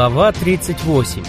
Глава 38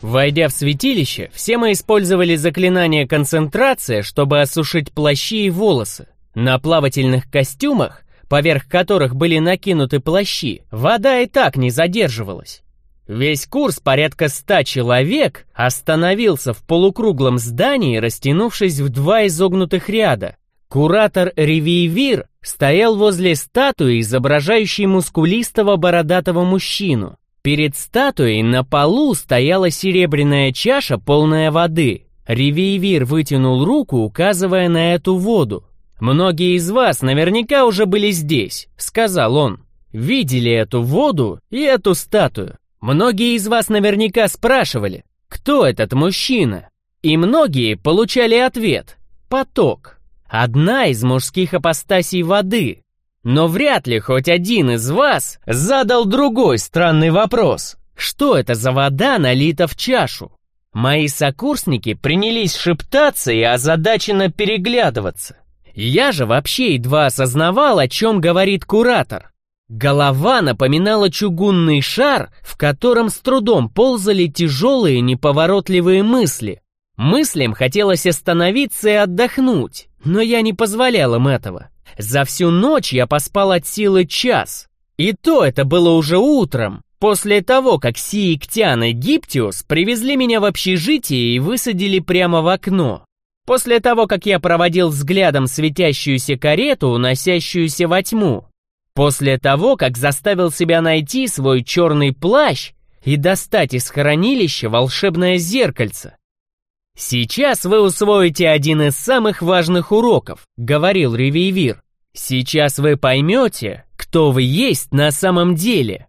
Войдя в святилище, все мы использовали заклинание концентрация, чтобы осушить плащи и волосы. На плавательных костюмах, поверх которых были накинуты плащи, вода и так не задерживалась. Весь курс, порядка ста человек, остановился в полукруглом здании, растянувшись в два изогнутых ряда. Куратор Ревиевир стоял возле статуи, изображающей мускулистого бородатого мужчину. Перед статуей на полу стояла серебряная чаша, полная воды. Ревиевир вытянул руку, указывая на эту воду. «Многие из вас наверняка уже были здесь», — сказал он. «Видели эту воду и эту статую. Многие из вас наверняка спрашивали, кто этот мужчина? И многие получали ответ — поток. Одна из мужских апостасий воды. Но вряд ли хоть один из вас задал другой странный вопрос. Что это за вода налита в чашу? Мои сокурсники принялись шептаться и озадаченно переглядываться. Я же вообще едва осознавал, о чем говорит куратор. Голова напоминала чугунный шар, в котором с трудом ползали тяжелые неповоротливые мысли. Мыслям хотелось остановиться и отдохнуть, но я не позволял им этого. За всю ночь я поспал от силы час. И то это было уже утром, после того, как Сииктян и Гиптиус привезли меня в общежитие и высадили прямо в окно. После того, как я проводил взглядом светящуюся карету, уносящуюся во тьму. После того, как заставил себя найти свой черный плащ и достать из хранилища волшебное зеркальце. «Сейчас вы усвоите один из самых важных уроков», — говорил Ревейвир. «Сейчас вы поймете, кто вы есть на самом деле».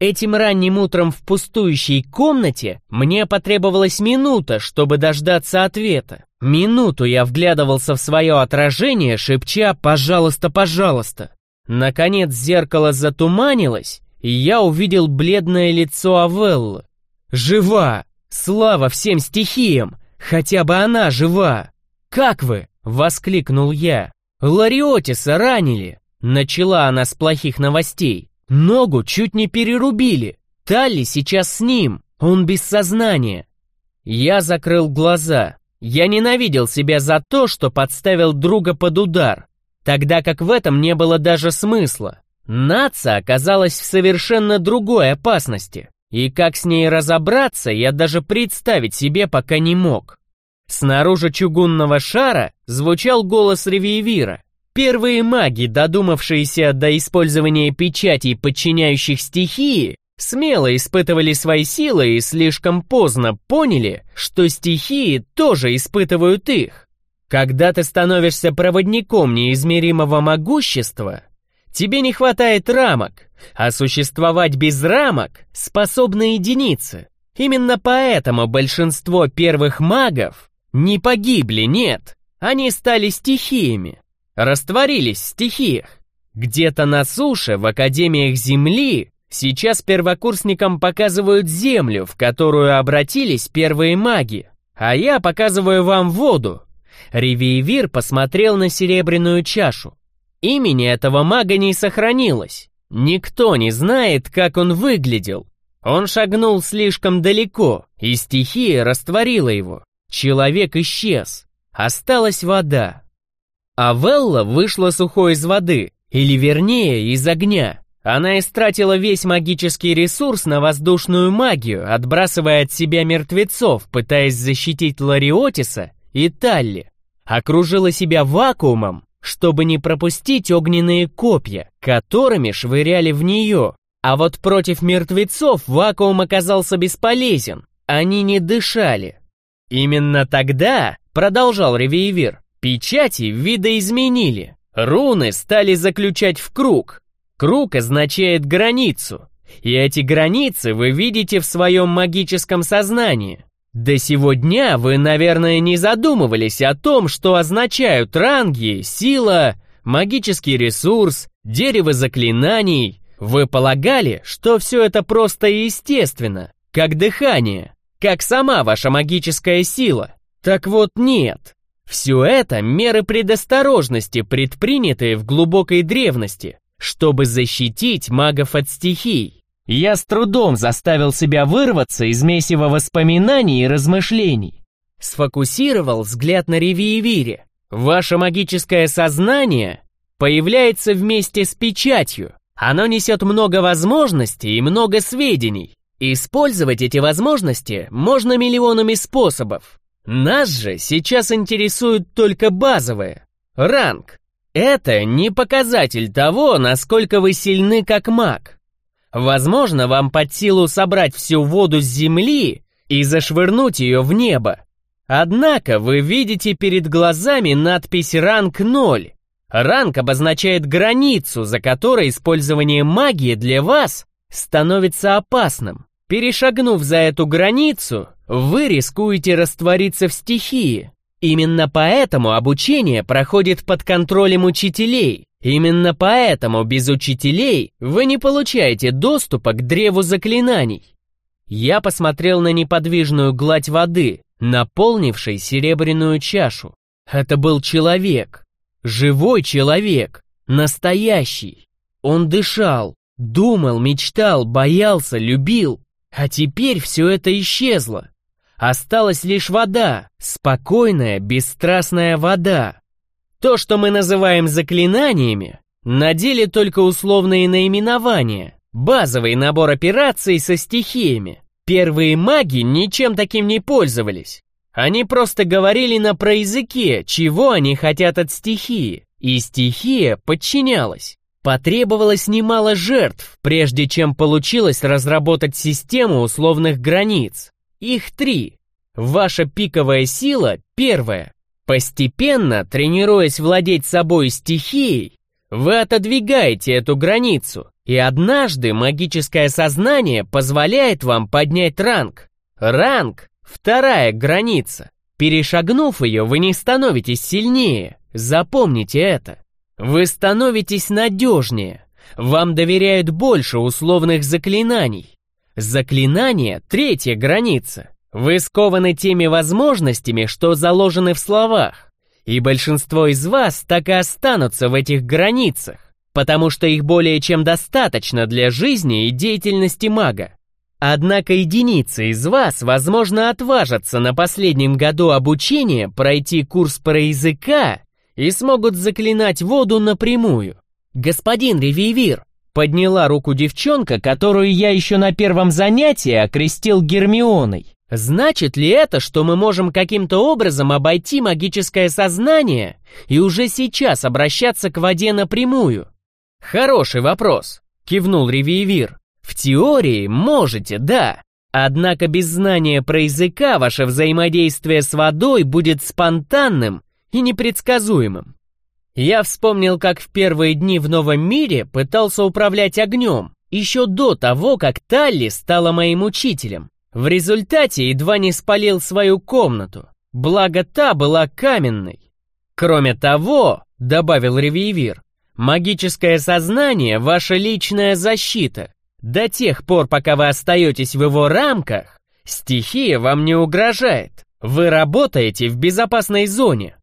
Этим ранним утром в пустующей комнате мне потребовалась минута, чтобы дождаться ответа. Минуту я вглядывался в свое отражение, шепча «пожалуйста, пожалуйста». Наконец зеркало затуманилось, и я увидел бледное лицо Авеллы. «Жива! Слава всем стихиям! Хотя бы она жива!» «Как вы?» — воскликнул я. «Лариотиса ранили!» Начала она с плохих новостей. «Ногу чуть не перерубили. Талли сейчас с ним. Он без сознания». Я закрыл глаза. Я ненавидел себя за то, что подставил друга под удар тогда как в этом не было даже смысла. Наца оказалась в совершенно другой опасности, и как с ней разобраться, я даже представить себе пока не мог. Снаружи чугунного шара звучал голос Ревиевира. Первые маги, додумавшиеся до использования печатей, подчиняющих стихии, смело испытывали свои силы и слишком поздно поняли, что стихии тоже испытывают их. Когда ты становишься проводником неизмеримого могущества, тебе не хватает рамок, а существовать без рамок способны единицы. Именно поэтому большинство первых магов не погибли, нет, они стали стихиями, растворились в стихиях. Где-то на суше, в академиях Земли, сейчас первокурсникам показывают землю, в которую обратились первые маги, а я показываю вам воду, Ревиевир посмотрел на серебряную чашу. Имени этого мага не сохранилось. Никто не знает, как он выглядел. Он шагнул слишком далеко, и стихия растворила его. Человек исчез. Осталась вода. А Велла вышла сухой из воды, или вернее, из огня. Она истратила весь магический ресурс на воздушную магию, отбрасывая от себя мертвецов, пытаясь защитить Лариотиса и Талли окружила себя вакуумом, чтобы не пропустить огненные копья, которыми швыряли в нее. А вот против мертвецов вакуум оказался бесполезен, они не дышали. Именно тогда, продолжал Ревейвир, печати видоизменили. Руны стали заключать в круг. Круг означает границу. И эти границы вы видите в своем магическом сознании. До сего дня вы, наверное, не задумывались о том, что означают ранги, сила, магический ресурс, дерево заклинаний. Вы полагали, что все это просто и естественно, как дыхание, как сама ваша магическая сила. Так вот нет. Все это меры предосторожности, предпринятые в глубокой древности, чтобы защитить магов от стихий. Я с трудом заставил себя вырваться из месива воспоминаний и размышлений. Сфокусировал взгляд на Ревиевире. Ваше магическое сознание появляется вместе с печатью. Оно несет много возможностей и много сведений. Использовать эти возможности можно миллионами способов. Нас же сейчас интересует только базовое. Ранг. Это не показатель того, насколько вы сильны как маг. Возможно, вам под силу собрать всю воду с земли и зашвырнуть ее в небо. Однако вы видите перед глазами надпись «Ранг 0». Ранг обозначает границу, за которой использование магии для вас становится опасным. Перешагнув за эту границу, вы рискуете раствориться в стихии. Именно поэтому обучение проходит под контролем учителей. Именно поэтому без учителей вы не получаете доступа к древу заклинаний. Я посмотрел на неподвижную гладь воды, наполнившей серебряную чашу. Это был человек. Живой человек, настоящий. Он дышал, думал, мечтал, боялся, любил. А теперь все это исчезло. Осталась лишь вода, спокойная, бесстрастная вода. То, что мы называем заклинаниями, на деле только условные наименования, базовый набор операций со стихиями. Первые маги ничем таким не пользовались. Они просто говорили на проязыке, чего они хотят от стихии, и стихия подчинялась. Потребовалось немало жертв, прежде чем получилось разработать систему условных границ. Их три. Ваша пиковая сила – первая. Постепенно, тренируясь владеть собой стихией, вы отодвигаете эту границу, и однажды магическое сознание позволяет вам поднять ранг. Ранг Вторая граница. Перешагнув ее, вы не становитесь сильнее. Запомните это. Вы становитесь надежнее. Вам доверяют больше условных заклинаний. Заклинание — третья граница. Вы скованы теми возможностями, что заложены в словах. И большинство из вас так и останутся в этих границах, потому что их более чем достаточно для жизни и деятельности мага. Однако единицы из вас, возможно, отважатся на последнем году обучения пройти курс про языка и смогут заклинать воду напрямую. «Господин Ревивир!» — подняла руку девчонка, которую я еще на первом занятии окрестил Гермионой. «Значит ли это, что мы можем каким-то образом обойти магическое сознание и уже сейчас обращаться к воде напрямую?» «Хороший вопрос», — кивнул Ревивир. В теории можете, да. Однако без знания про языка ваше взаимодействие с водой будет спонтанным и непредсказуемым. Я вспомнил, как в первые дни в новом мире пытался управлять огнем, еще до того, как Талли стала моим учителем. В результате едва не спалил свою комнату, благо та была каменной. Кроме того, добавил Ревиевир, магическое сознание — ваша личная защита, до тех пор, пока вы остаетесь в его рамках, стихия вам не угрожает. Вы работаете в безопасной зоне.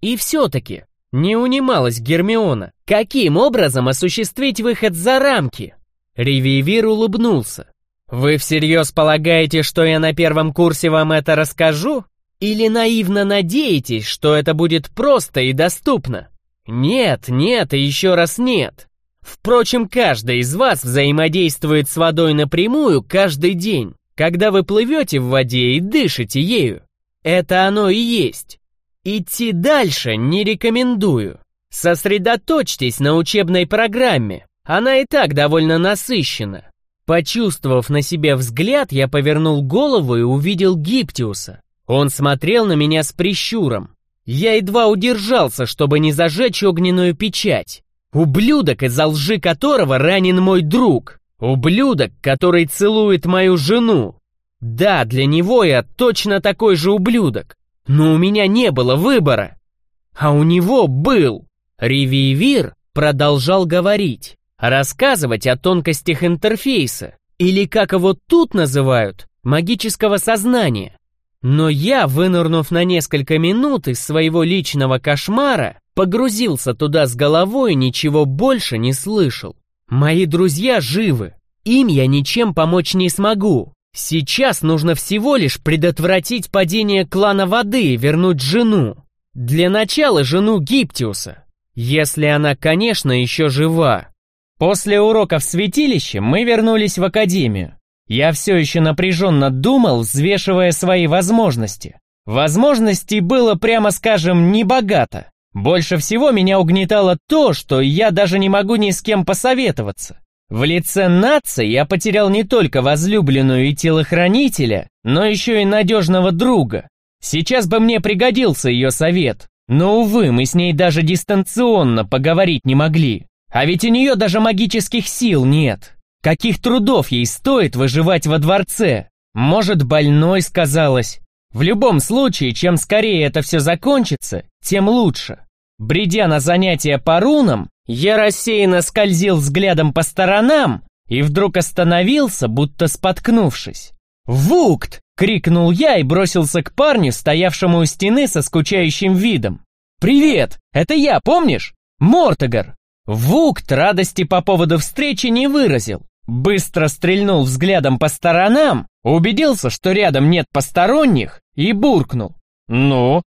И все-таки не унималась Гермиона. Каким образом осуществить выход за рамки? Ревивир улыбнулся. Вы всерьез полагаете, что я на первом курсе вам это расскажу? Или наивно надеетесь, что это будет просто и доступно? Нет, нет и еще раз нет. Впрочем, каждый из вас взаимодействует с водой напрямую каждый день, когда вы плывете в воде и дышите ею. Это оно и есть. Идти дальше не рекомендую. Сосредоточьтесь на учебной программе. Она и так довольно насыщена. Почувствовав на себе взгляд, я повернул голову и увидел Гиптиуса. Он смотрел на меня с прищуром. Я едва удержался, чтобы не зажечь огненную печать. Ублюдок, из-за лжи которого ранен мой друг. Ублюдок, который целует мою жену. Да, для него я точно такой же ублюдок. Но у меня не было выбора. А у него был. Ревивир продолжал говорить, рассказывать о тонкостях интерфейса, или как его тут называют, магического сознания. Но я, вынырнув на несколько минут из своего личного кошмара, погрузился туда с головой и ничего больше не слышал. Мои друзья живы, им я ничем помочь не смогу. Сейчас нужно всего лишь предотвратить падение клана воды и вернуть жену. Для начала жену Гиптиуса, если она, конечно, еще жива. После уроков в святилище мы вернулись в академию. Я все еще напряженно думал, взвешивая свои возможности. Возможностей было, прямо скажем, небогато. Больше всего меня угнетало то, что я даже не могу ни с кем посоветоваться. В лице нации я потерял не только возлюбленную и телохранителя, но еще и надежного друга. Сейчас бы мне пригодился ее совет, но, увы, мы с ней даже дистанционно поговорить не могли. А ведь у нее даже магических сил нет. Каких трудов ей стоит выживать во дворце? Может, больной сказалось. В любом случае, чем скорее это все закончится, тем лучше. Бредя на занятия по рунам, я рассеянно скользил взглядом по сторонам и вдруг остановился, будто споткнувшись. «Вукт!» — крикнул я и бросился к парню, стоявшему у стены со скучающим видом. «Привет! Это я, помнишь? Мортогар!» Вукт радости по поводу встречи не выразил. Быстро стрельнул взглядом по сторонам, убедился, что рядом нет посторонних, и буркнул. «Ну?»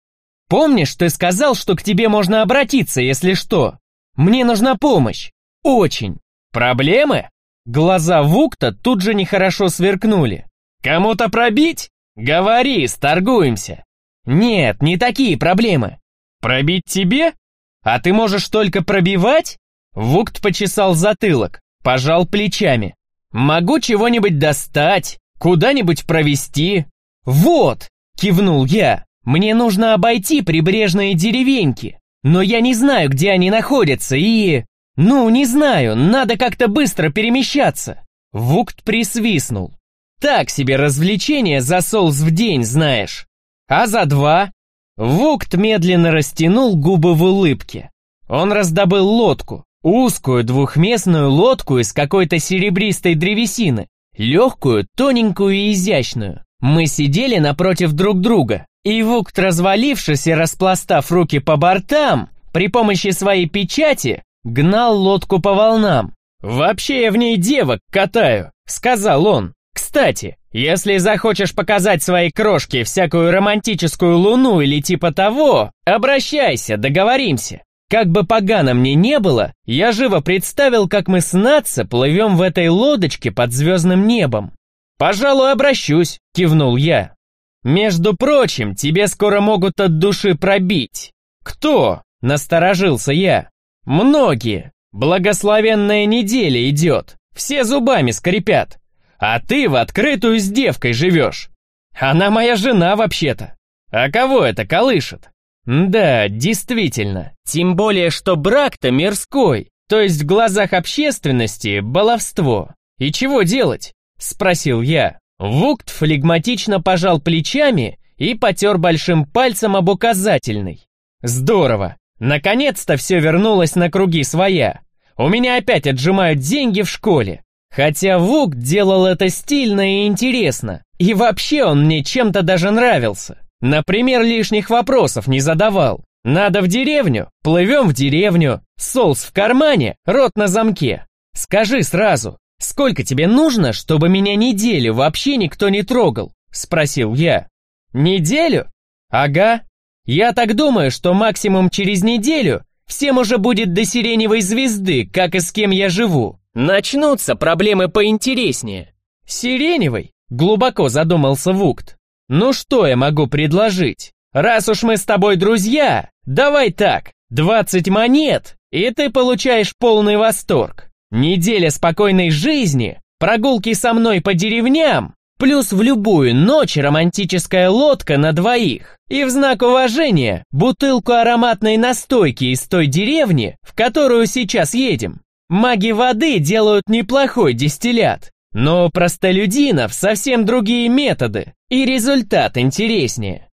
«Помнишь, ты сказал, что к тебе можно обратиться, если что? Мне нужна помощь. Очень. Проблемы?» Глаза Вукта тут же нехорошо сверкнули. «Кому-то пробить? Говори, сторгуемся». «Нет, не такие проблемы». «Пробить тебе? А ты можешь только пробивать?» Вукт почесал затылок, пожал плечами. «Могу чего-нибудь достать, куда-нибудь провести». «Вот!» — кивнул я. «Мне нужно обойти прибрежные деревеньки, но я не знаю, где они находятся, и...» «Ну, не знаю, надо как-то быстро перемещаться». Вукт присвистнул. «Так себе развлечение за солз в день, знаешь. А за два?» Вукт медленно растянул губы в улыбке. Он раздобыл лодку, Узкую двухместную лодку из какой-то серебристой древесины, легкую, тоненькую и изящную. Мы сидели напротив друг друга, и Вукт, развалившись и распластав руки по бортам, при помощи своей печати гнал лодку по волнам. «Вообще я в ней девок катаю», — сказал он. «Кстати, если захочешь показать своей крошке всякую романтическую луну или типа того, обращайся, договоримся. Как бы погано мне не было, я живо представил, как мы с Натса плывем в этой лодочке под звездным небом. «Пожалуй, обращусь», — кивнул я. «Между прочим, тебе скоро могут от души пробить». «Кто?» — насторожился я. «Многие. Благословенная неделя идет. Все зубами скрипят. А ты в открытую с девкой живешь. Она моя жена вообще-то. А кого это колышет?» Да, действительно. Тем более, что брак-то мирской, то есть в глазах общественности баловство. И чего делать? Спросил я. Вукт флегматично пожал плечами и потер большим пальцем об указательный. Здорово. Наконец-то все вернулось на круги своя. У меня опять отжимают деньги в школе. Хотя Вук делал это стильно и интересно. И вообще он мне чем-то даже нравился. Например, лишних вопросов не задавал. Надо в деревню? Плывем в деревню. Солс в кармане, рот на замке. Скажи сразу, сколько тебе нужно, чтобы меня неделю вообще никто не трогал? Спросил я. Неделю? Ага. Я так думаю, что максимум через неделю всем уже будет до сиреневой звезды, как и с кем я живу. Начнутся проблемы поинтереснее. Сиреневой? Глубоко задумался Вукт. Ну что я могу предложить? Раз уж мы с тобой друзья, давай так, 20 монет, и ты получаешь полный восторг. Неделя спокойной жизни, прогулки со мной по деревням, плюс в любую ночь романтическая лодка на двоих. И в знак уважения бутылку ароматной настойки из той деревни, в которую сейчас едем. Маги воды делают неплохой дистиллят, но простолюдинов совсем другие методы, и результат интереснее.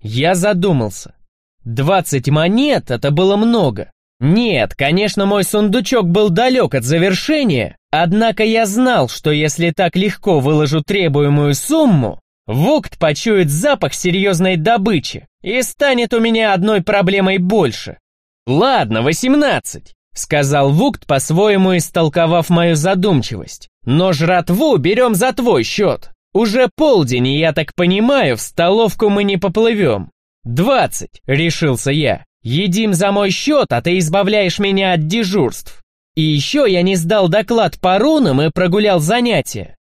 Я задумался. Двадцать монет — это было много. Нет, конечно, мой сундучок был далек от завершения, однако я знал, что если так легко выложу требуемую сумму, Вукт почует запах серьезной добычи и станет у меня одной проблемой больше. Ладно, восемнадцать, сказал Вукт, по-своему истолковав мою задумчивость. Но жратву берем за твой счет. Уже полдень, и я так понимаю, в столовку мы не поплывем. Двадцать, решился я. Едим за мой счет, а ты избавляешь меня от дежурств. И еще я не сдал доклад по рунам и прогулял занятия.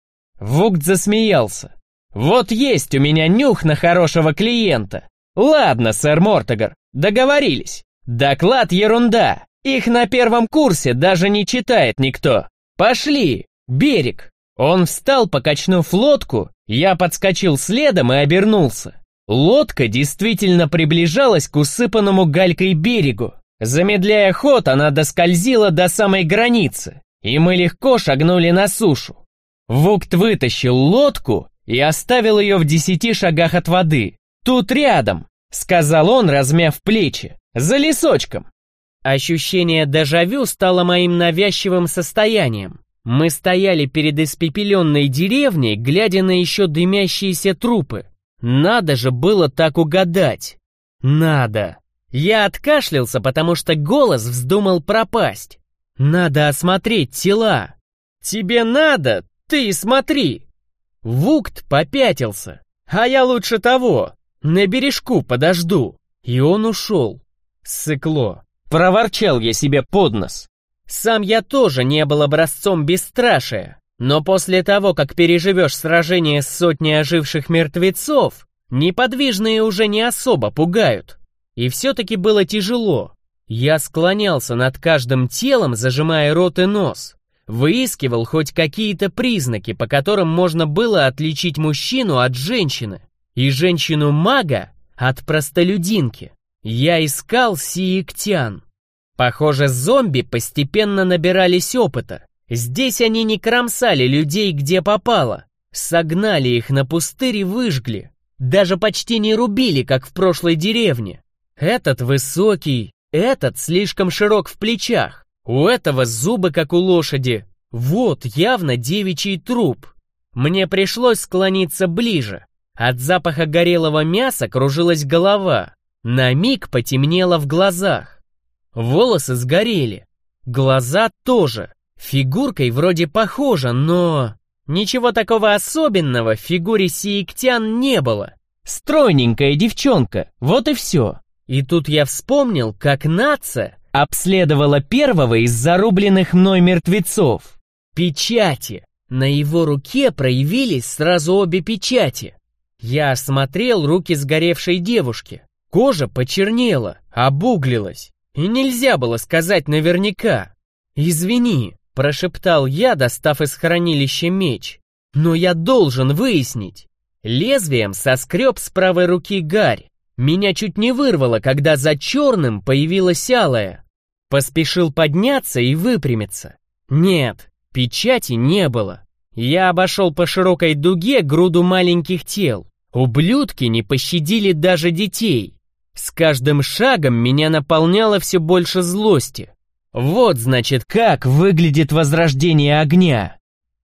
Вукт засмеялся. Вот есть у меня нюх на хорошего клиента. Ладно, сэр Мортогар, договорились. Доклад ерунда. Их на первом курсе даже не читает никто. Пошли, берег. Он встал, покачнув лодку, я подскочил следом и обернулся. Лодка действительно приближалась к усыпанному галькой берегу. Замедляя ход, она доскользила до самой границы, и мы легко шагнули на сушу. Вукт вытащил лодку и оставил ее в десяти шагах от воды. «Тут рядом», — сказал он, размяв плечи, — «за лесочком». Ощущение дежавю стало моим навязчивым состоянием. Мы стояли перед испепеленной деревней, глядя на еще дымящиеся трупы. Надо же было так угадать. Надо. Я откашлялся, потому что голос вздумал пропасть. Надо осмотреть тела. Тебе надо, ты смотри. Вукт попятился. А я лучше того. На бережку подожду. И он ушел. Сыкло. Проворчал я себе под нос. Сам я тоже не был образцом бесстрашия, но после того, как переживешь сражение с сотней оживших мертвецов, неподвижные уже не особо пугают. И все-таки было тяжело. Я склонялся над каждым телом, зажимая рот и нос. Выискивал хоть какие-то признаки, по которым можно было отличить мужчину от женщины. И женщину-мага от простолюдинки. Я искал сиектян. Похоже, зомби постепенно набирались опыта. Здесь они не кромсали людей где попало. Согнали их на пустырь и выжгли. Даже почти не рубили, как в прошлой деревне. Этот высокий, этот слишком широк в плечах. У этого зубы, как у лошади. Вот явно девичий труп. Мне пришлось склониться ближе. От запаха горелого мяса кружилась голова. На миг потемнело в глазах. Волосы сгорели. Глаза тоже. Фигуркой вроде похожа, но... Ничего такого особенного в фигуре сиектян не было. Стройненькая девчонка, вот и все. И тут я вспомнил, как Наца обследовала первого из зарубленных мной мертвецов. Печати. На его руке проявились сразу обе печати. Я осмотрел руки сгоревшей девушки. Кожа почернела, обуглилась, и нельзя было сказать наверняка. «Извини», — прошептал я, достав из хранилища меч, «но я должен выяснить». Лезвием соскреб с правой руки гарь. Меня чуть не вырвало, когда за черным появилась алая. Поспешил подняться и выпрямиться. Нет, печати не было. Я обошел по широкой дуге груду маленьких тел. Ублюдки не пощадили даже детей. С каждым шагом меня наполняло все больше злости. Вот, значит, как выглядит возрождение огня.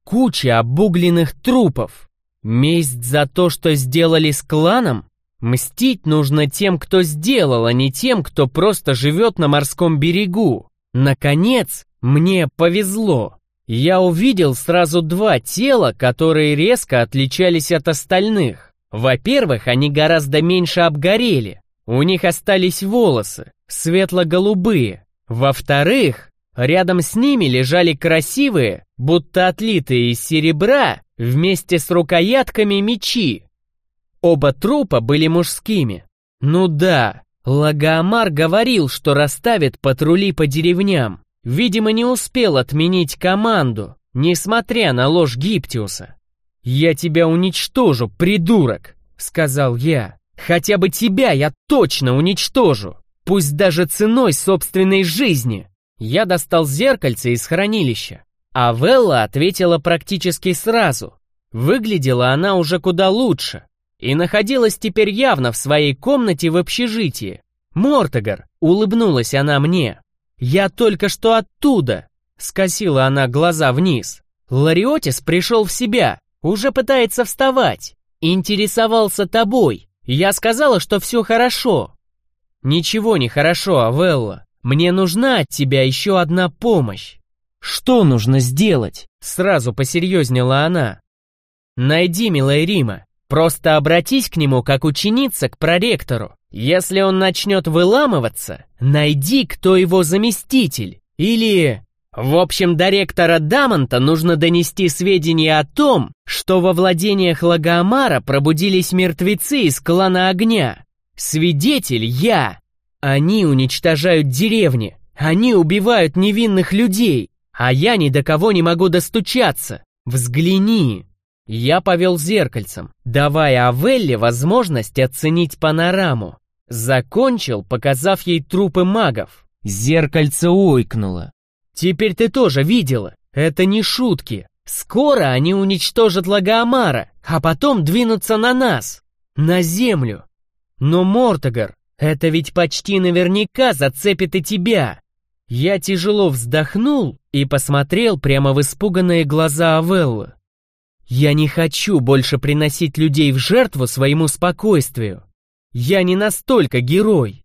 Куча обугленных трупов. Месть за то, что сделали с кланом? Мстить нужно тем, кто сделал, а не тем, кто просто живет на морском берегу. Наконец, мне повезло. Я увидел сразу два тела, которые резко отличались от остальных. Во-первых, они гораздо меньше обгорели, у них остались волосы, светло-голубые. Во-вторых, рядом с ними лежали красивые, будто отлитые из серебра, вместе с рукоятками мечи. Оба трупа были мужскими. Ну да, Лагоамар говорил, что расставит патрули по деревням. Видимо, не успел отменить команду, несмотря на ложь Гиптиуса. «Я тебя уничтожу, придурок!» — сказал я. Хотя бы тебя я точно уничтожу, пусть даже ценой собственной жизни. Я достал зеркальце из хранилища, а Велла ответила практически сразу. Выглядела она уже куда лучше и находилась теперь явно в своей комнате в общежитии. «Мортогар!» — улыбнулась она мне. «Я только что оттуда!» — скосила она глаза вниз. «Лариотис пришел в себя, уже пытается вставать. Интересовался тобой. Я сказала, что все хорошо. Ничего не хорошо, Авелла, Мне нужна от тебя еще одна помощь. Что нужно сделать? Сразу посерьезнела она. Найди, милая Рима. Просто обратись к нему как ученица к проректору. Если он начнет выламываться, найди, кто его заместитель. Или... В общем, до ректора Дамонта нужно донести сведения о том, что во владениях Лагоамара пробудились мертвецы из клана Огня. Свидетель я. Они уничтожают деревни, они убивают невинных людей, а я ни до кого не могу достучаться. Взгляни. Я повел зеркальцем, давая Авелле возможность оценить панораму. Закончил, показав ей трупы магов. Зеркальце ойкнуло. Теперь ты тоже видела. Это не шутки. Скоро они уничтожат Лагоамара, а потом двинутся на нас. На землю. Но, Мортогар, это ведь почти наверняка зацепит и тебя. Я тяжело вздохнул и посмотрел прямо в испуганные глаза Авеллы. Я не хочу больше приносить людей в жертву своему спокойствию. Я не настолько герой.